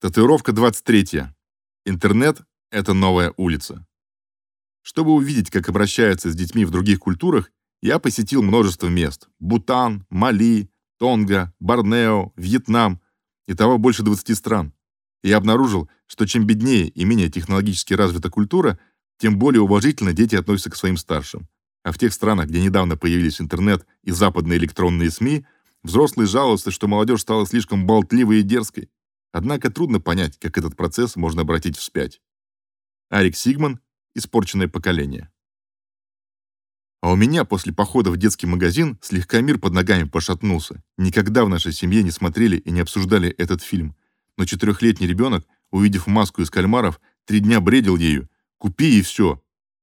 Татуировка 23. Интернет — это новая улица. Чтобы увидеть, как обращаются с детьми в других культурах, я посетил множество мест. Бутан, Мали, Тонга, Борнео, Вьетнам. Итого больше 20 стран. И я обнаружил, что чем беднее и менее технологически развита культура, тем более уважительно дети относятся к своим старшим. А в тех странах, где недавно появились интернет и западные электронные СМИ, взрослые жалуются, что молодежь стала слишком болтливой и дерзкой. Однако трудно понять, как этот процесс можно обратить вспять. Арик Сигман «Испорченное поколение». А у меня после похода в детский магазин слегка мир под ногами пошатнулся. Никогда в нашей семье не смотрели и не обсуждали этот фильм. Но четырехлетний ребенок, увидев маску из кальмаров, три дня бредил ею. «Купи и все».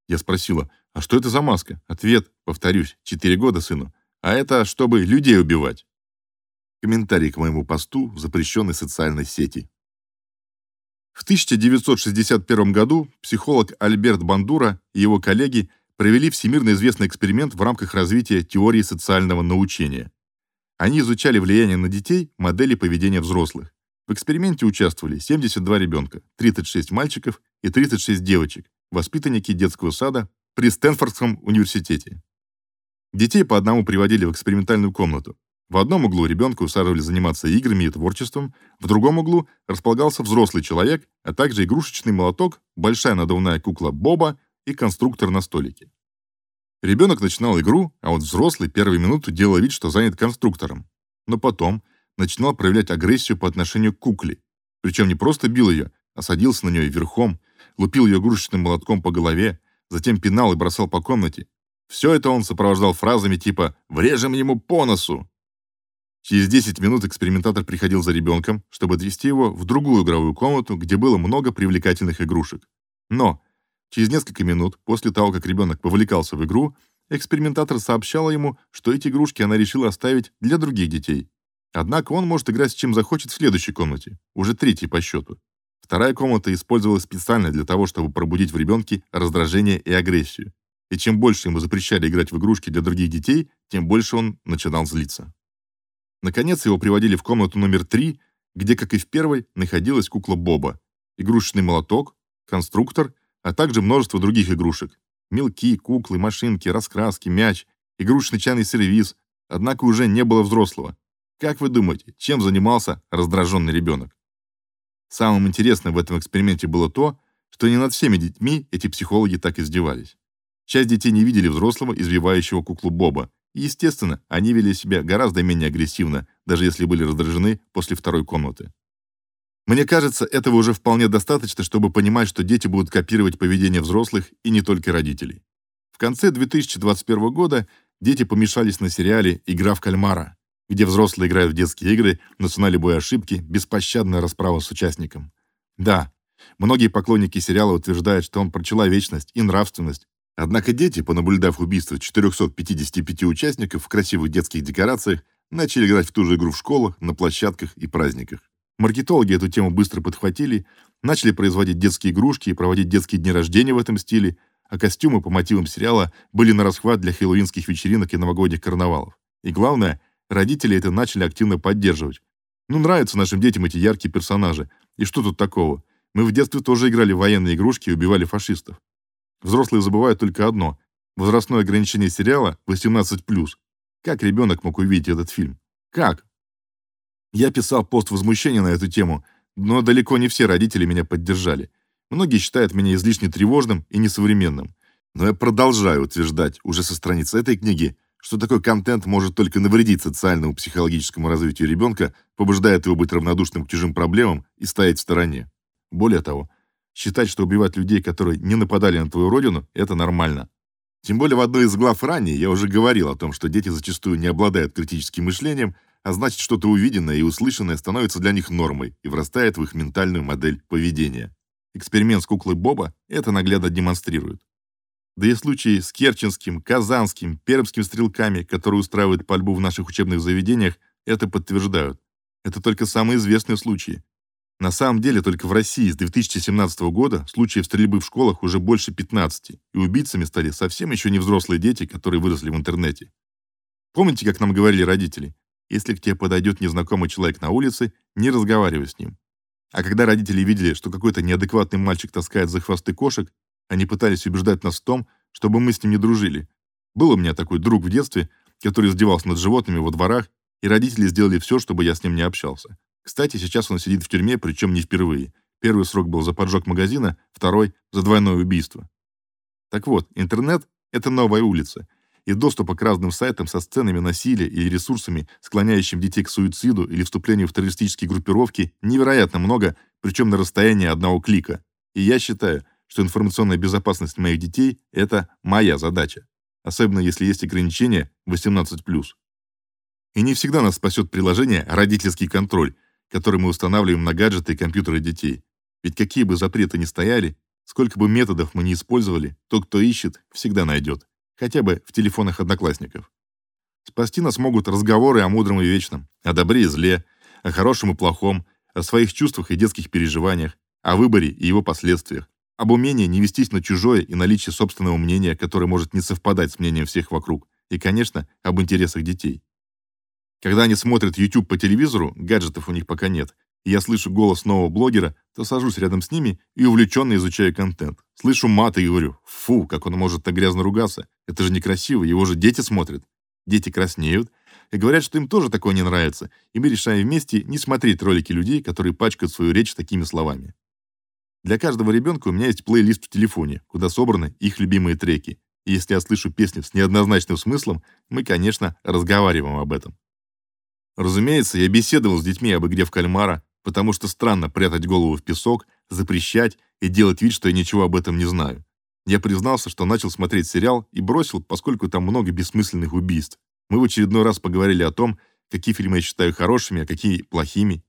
Я спросила, а что это за маска? Ответ, повторюсь, четыре года сыну. А это чтобы людей убивать. Комментарий к моему посту в запрещенной социальной сети. В 1961 году психолог Альберт Бандура и его коллеги провели всемирно известный эксперимент в рамках развития теории социального научения. Они изучали влияние на детей модели поведения взрослых. В эксперименте участвовали 72 ребенка, 36 мальчиков и 36 девочек, воспитанники детского сада при Стэнфордском университете. Детей по одному приводили в экспериментальную комнату. В одном углу ребенка усаживали заниматься играми и творчеством, в другом углу располагался взрослый человек, а также игрушечный молоток, большая надувная кукла Боба и конструктор на столике. Ребенок начинал игру, а вот взрослый первые минуты делал вид, что занят конструктором. Но потом начинал проявлять агрессию по отношению к кукле. Причем не просто бил ее, а садился на нее верхом, лупил ее игрушечным молотком по голове, затем пинал и бросал по комнате. Все это он сопровождал фразами типа «врежем ему по носу», Через 10 минут экспериментатор приходил за ребенком, чтобы отвезти его в другую игровую комнату, где было много привлекательных игрушек. Но через несколько минут после того, как ребенок повлекался в игру, экспериментатор сообщала ему, что эти игрушки она решила оставить для других детей. Однако он может играть с чем захочет в следующей комнате, уже третьей по счету. Вторая комната использовалась специально для того, чтобы пробудить в ребенке раздражение и агрессию. И чем больше ему запрещали играть в игрушки для других детей, тем больше он начинал злиться. Наконец его приводили в комнату номер три, где, как и в первой, находилась кукла Боба, игрушечный молоток, конструктор, а также множество других игрушек. Мелки, куклы, машинки, раскраски, мяч, игрушечный чайный сервиз. Однако уже не было взрослого. Как вы думаете, чем занимался раздраженный ребенок? Самым интересным в этом эксперименте было то, что не над всеми детьми эти психологи так издевались. Часть детей не видели взрослого, избивающего куклу Боба, естественно, они вели себя гораздо менее агрессивно, даже если были раздражены после второй комнаты. Мне кажется, этого уже вполне достаточно, чтобы понимать, что дети будут копировать поведение взрослых и не только родителей. В конце 2021 года дети помешались на сериале «Игра в кальмара», где взрослые играют в детские игры, но любой ошибки – беспощадная расправа с участником. Да, многие поклонники сериала утверждают, что он про человечность и нравственность, Однако дети, понаблюдав убийство 455 участников в красивых детских декорациях, начали играть в ту же игру в школах, на площадках и праздниках. Маркетологи эту тему быстро подхватили, начали производить детские игрушки и проводить детские дни рождения в этом стиле, а костюмы по мотивам сериала были на расхват для хэллоуинских вечеринок и новогодних карнавалов. И главное, родители это начали активно поддерживать. Ну, нравятся нашим детям эти яркие персонажи. И что тут такого? Мы в детстве тоже играли в военные игрушки и убивали фашистов. Взрослые забывают только одно – возрастное ограничение сериала 18+. Как ребенок мог увидеть этот фильм? Как? Я писал пост возмущения на эту тему, но далеко не все родители меня поддержали. Многие считают меня излишне тревожным и несовременным. Но я продолжаю утверждать уже со страницы этой книги, что такой контент может только навредить социальному психологическому развитию ребенка, побуждая его быть равнодушным к чужим проблемам и стоять в стороне. Более того, Считать, что убивать людей, которые не нападали на твою родину, это нормально. Тем более в одной из глав ранее я уже говорил о том, что дети зачастую не обладают критическим мышлением, а значит, что-то увиденное и услышанное становится для них нормой и врастает в их ментальную модель поведения. Эксперимент с куклой Боба это наглядно демонстрирует. Да и случаи с керченским, казанским, пермским стрелками, которые устраивают пальбу в наших учебных заведениях, это подтверждают. Это только самые известные случаи. На самом деле, только в России с 2017 года случаев стрельбы в школах уже больше 15, и убийцами стали совсем еще не взрослые дети, которые выросли в интернете. Помните, как нам говорили родители? Если к тебе подойдет незнакомый человек на улице, не разговаривай с ним. А когда родители видели, что какой-то неадекватный мальчик таскает за хвосты кошек, они пытались убеждать нас в том, чтобы мы с ним не дружили. Был у меня такой друг в детстве, который издевался над животными во дворах, и родители сделали все, чтобы я с ним не общался. Кстати, сейчас он сидит в тюрьме, причем не впервые. Первый срок был за поджог магазина, второй — за двойное убийство. Так вот, интернет — это новая улица, и доступа к разным сайтам со сценами насилия или ресурсами, склоняющими детей к суициду или вступлению в террористические группировки, невероятно много, причем на расстоянии одного клика. И я считаю, что информационная безопасность моих детей — это моя задача, особенно если есть ограничения 18+. И не всегда нас спасет приложение «Родительский контроль», который мы устанавливаем на гаджеты и компьютеры детей. Ведь какие бы запреты ни стояли, сколько бы методов мы ни использовали, тот, кто ищет, всегда найдет хотя бы в телефонах одноклассников. Спасти нас могут разговоры о мудром и вечном, о добре и зле, о хорошем и плохом, о своих чувствах и детских переживаниях, о выборе и его последствиях, об умении не вестись на чужое и наличии собственного мнения, которое может не совпадать с мнением всех вокруг, и, конечно, об интересах детей. Когда они смотрят YouTube по телевизору, гаджетов у них пока нет, и я слышу голос нового блогера, то сажусь рядом с ними и увлеченно изучаю контент. Слышу мат и говорю, фу, как он может так грязно ругаться. Это же некрасиво, его же дети смотрят. Дети краснеют и говорят, что им тоже такое не нравится, и мы решаем вместе не смотреть ролики людей, которые пачкают свою речь такими словами. Для каждого ребенка у меня есть плейлист в телефоне, куда собраны их любимые треки. И если я слышу песню с неоднозначным смыслом, мы, конечно, разговариваем об этом. Разумеется, я беседовал с детьми об игре в кальмара, потому что странно прятать голову в песок, запрещать и делать вид, что я ничего об этом не знаю. Я признался, что начал смотреть сериал и бросил, поскольку там много бессмысленных убийств. Мы в очередной раз поговорили о том, какие фильмы я считаю хорошими, а какие плохими.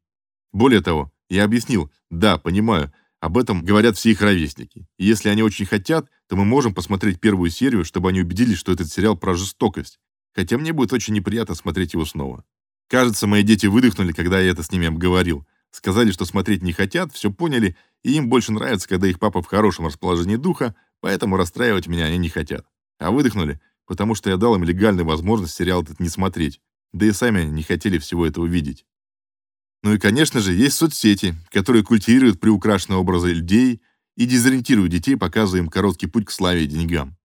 Более того, я объяснил, да, понимаю, об этом говорят все их ровесники. И если они очень хотят, то мы можем посмотреть первую серию, чтобы они убедились, что этот сериал про жестокость. Хотя мне будет очень неприятно смотреть его снова. Кажется, мои дети выдохнули, когда я это с ними обговорил. Сказали, что смотреть не хотят, все поняли, и им больше нравится, когда их папа в хорошем расположении духа, поэтому расстраивать меня они не хотят. А выдохнули, потому что я дал им легальную возможность сериал этот не смотреть. Да и сами не хотели всего этого видеть. Ну и, конечно же, есть соцсети, которые культивируют приукрашенные образы людей и дезориентируют детей, показывая им короткий путь к славе и деньгам.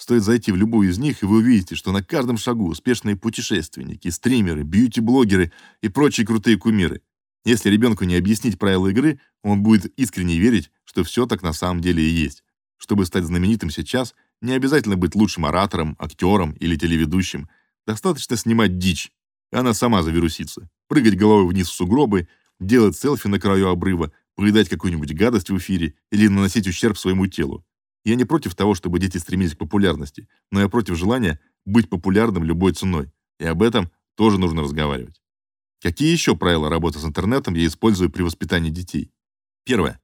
Стоит зайти в любую из них, и вы увидите, что на каждом шагу успешные путешественники, стримеры, бьюти-блогеры и прочие крутые кумиры. Если ребенку не объяснить правила игры, он будет искренне верить, что все так на самом деле и есть. Чтобы стать знаменитым сейчас, не обязательно быть лучшим оратором, актером или телеведущим. Достаточно снимать дичь, и она сама завирусится. Прыгать головой вниз в сугробы, делать селфи на краю обрыва, поедать какую-нибудь гадость в эфире или наносить ущерб своему телу. Я не против того, чтобы дети стремились к популярности, но я против желания быть популярным любой ценой. И об этом тоже нужно разговаривать. Какие еще правила работы с интернетом я использую при воспитании детей? Первое.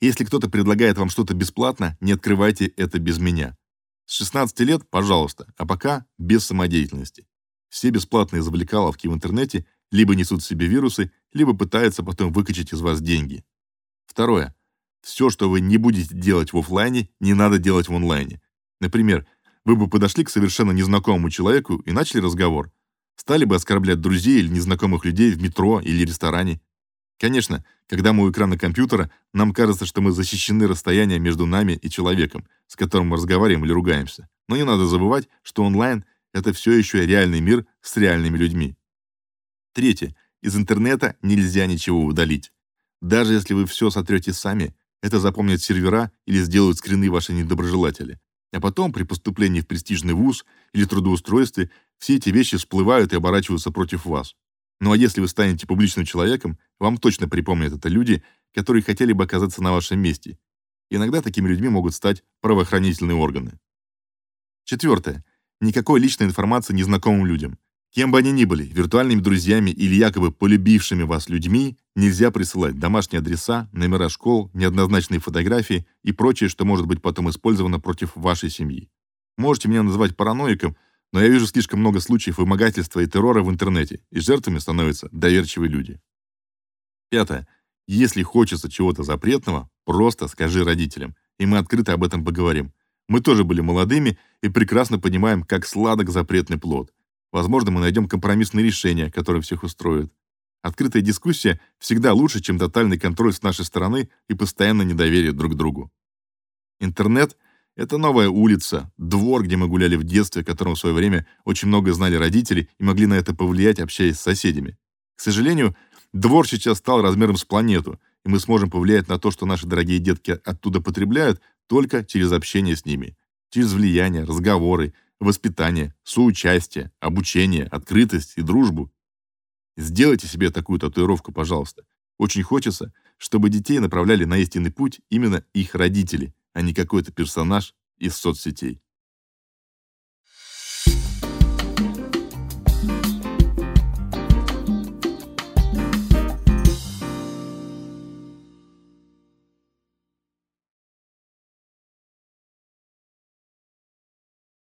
Если кто-то предлагает вам что-то бесплатно, не открывайте это без меня. С 16 лет, пожалуйста, а пока без самодеятельности. Все бесплатные завлекаловки в интернете либо несут в себе вирусы, либо пытаются потом выкачать из вас деньги. Второе. Все, что вы не будете делать в офлайне, не надо делать в онлайне. Например, вы бы подошли к совершенно незнакомому человеку и начали разговор. Стали бы оскорблять друзей или незнакомых людей в метро или ресторане. Конечно, когда мы у экрана компьютера, нам кажется, что мы защищены расстоянием между нами и человеком, с которым мы разговариваем или ругаемся. Но не надо забывать, что онлайн — это все еще реальный мир с реальными людьми. Третье. Из интернета нельзя ничего удалить. Даже если вы все сотрете сами, это запомнят сервера или сделают скрины ваши недоброжелатели. А потом, при поступлении в престижный вуз или трудоустройстве, все эти вещи всплывают и оборачиваются против вас. Ну а если вы станете публичным человеком, вам точно припомнят это люди, которые хотели бы оказаться на вашем месте. Иногда такими людьми могут стать правоохранительные органы. Четвертое. Никакой личной информации незнакомым людям. Кем бы они ни были, виртуальными друзьями или якобы полюбившими вас людьми, нельзя присылать домашние адреса, номера школ, неоднозначные фотографии и прочее, что может быть потом использовано против вашей семьи. Можете меня называть параноиком, но я вижу слишком много случаев вымогательства и террора в интернете, и жертвами становятся доверчивые люди. Пятое. Если хочется чего-то запретного, просто скажи родителям, и мы открыто об этом поговорим. Мы тоже были молодыми и прекрасно понимаем, как сладок запретный плод. Возможно, мы найдем компромиссное решение, которое всех устроит. Открытая дискуссия всегда лучше, чем тотальный контроль с нашей стороны и постоянное недоверие друг к другу. Интернет — это новая улица, двор, где мы гуляли в детстве, о котором в свое время очень много знали родители и могли на это повлиять, общаясь с соседями. К сожалению, двор сейчас стал размером с планету, и мы сможем повлиять на то, что наши дорогие детки оттуда потребляют, только через общение с ними, через влияние, разговоры, воспитание, соучастие, обучение, открытость и дружбу. Сделайте себе такую татуировку, пожалуйста. Очень хочется, чтобы детей направляли на истинный путь именно их родители, а не какой-то персонаж из соцсетей.